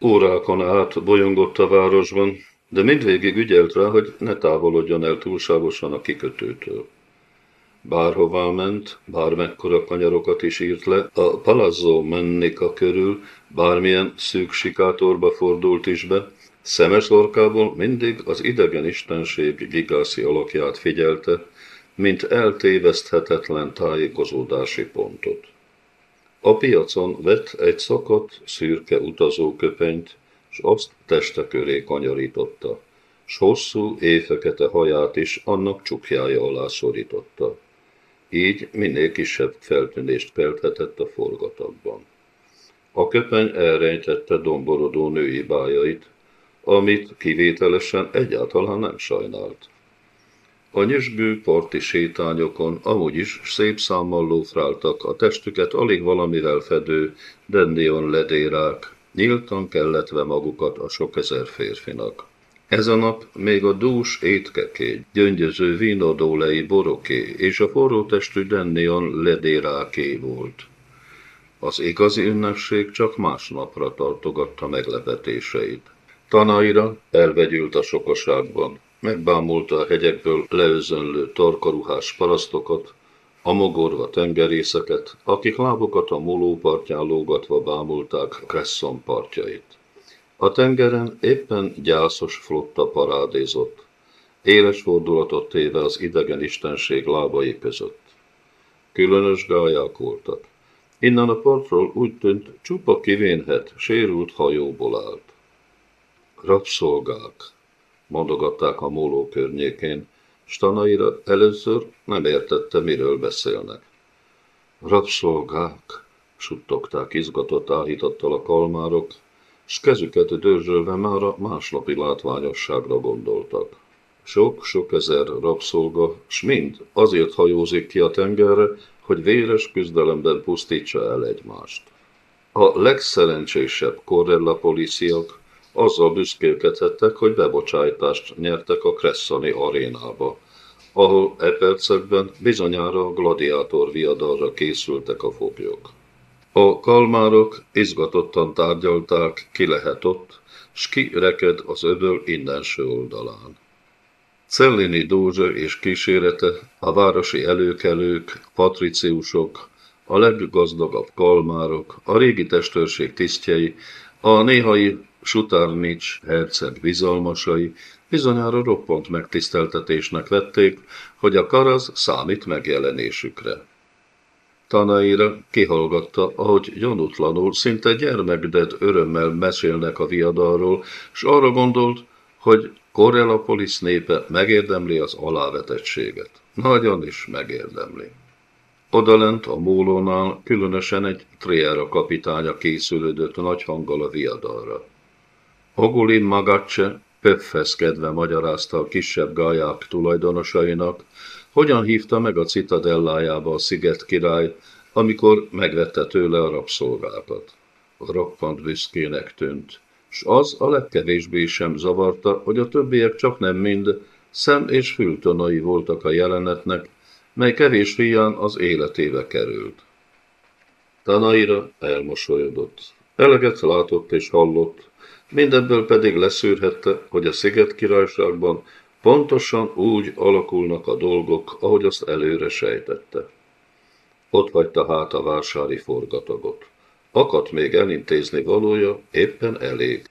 Órákon át bolyongott a városban, de mindvégig ügyelt rá, hogy ne távolodjon el túlságosan a kikötőtől. Bárhová ment, bármekkora kanyarokat is írt le, a Palazzo Mennika körül bármilyen szűk sikátorba fordult is be, szemes orkából mindig az idegen istenség gigászi alakját figyelte, mint eltéveszthetetlen tájékozódási pontot. A piacon vett egy szakadt, szürke utazóköpenyt, s azt teste köré kanyarította, s hosszú, éjfekete haját is annak csukjája alá szorította. Így minél kisebb feltűnést kelthetett a forgatagban. A köpeny elrejtette domborodó női bájait, amit kivételesen egyáltalán nem sajnált. A nyüzsgő parti sétányokon amúgy is szép számmal lófráltak a testüket alig valamivel fedő dendion ledérák, nyíltan kelletve magukat a sok ezer férfinak. Ez a nap még a dús étkeké, gyöngyöző vínodólei boroké és a forró testű dennion ledéráké volt. Az igazi ünnepség csak másnapra tartogatta meglepetéseit. Tanaira elvegyült a sokaságban, megbámulta a hegyekből leözönlő tarkaruhás parasztokat, a mogorva tengerészeket, akik lábukat a moló partján lógatva bámulták Cresson partjait. A tengeren éppen gyászos flotta parádézott, éles fordulatot téve az idegen istenség lábai között. Különös gályák voltak. Innen a partról úgy tűnt, csupa kivénhet, sérült hajóból állt. Rabszolgák, mondogatták a móló környékén, Stanaira először nem értette, miről beszélnek. Rabszolgák, suttogták izgatott áhítattal a kalmárok, s kezüket dörzsölve már a másnapi látványosságra gondoltak. Sok-sok ezer rabszolga, s mind azért hajózik ki a tengerre, hogy véres küzdelemben pusztítsa el egymást. A legszerencsésebb korrella policiak azzal büszkélkedhettek, hogy bebocsájtást nyertek a Kresszani arénába, ahol e percekben bizonyára a gladiátor viadalra készültek a foglyok. A kalmárok izgatottan tárgyalták, ki lehet ott, s ki reked az öböl innenső oldalán. Cellini Dózsa és kísérete, a városi előkelők, patriciusok, a leggazdagabb kalmárok, a régi testőrség tisztjei, a néhai Sutarnics herceg bizalmasai bizonyára roppant megtiszteltetésnek vették, hogy a karaz számít megjelenésükre. Tanaira kihallgatta, ahogy gyanútlanul, szinte gyermekded örömmel mesélnek a viadalról, s arra gondolt, hogy Corellopolis népe megérdemli az alávetettséget. Nagyon is megérdemli. Odalent a mólónál különösen egy Triera kapitánya készülődött nagy hanggal a viadalra. Ogulin Magacse pöffeszkedve magyarázta a kisebb gályák tulajdonosainak, hogyan hívta meg a citadellájába a sziget király, amikor megvette tőle a rabszolgákat. Roppant büszkének tűnt, s az a legkevésbé sem zavarta, hogy a többiek csak nem mind szem és fültonai voltak a jelenetnek, mely kevés fián az életébe került. Tanaira elmosolyodott. Eleget látott és hallott, mindebből pedig leszűrhette, hogy a Sziget királyságban pontosan úgy alakulnak a dolgok, ahogy azt előre sejtette. Ott hagyta hát a vásári forgatagot. Akadt még elintézni valója, éppen elég.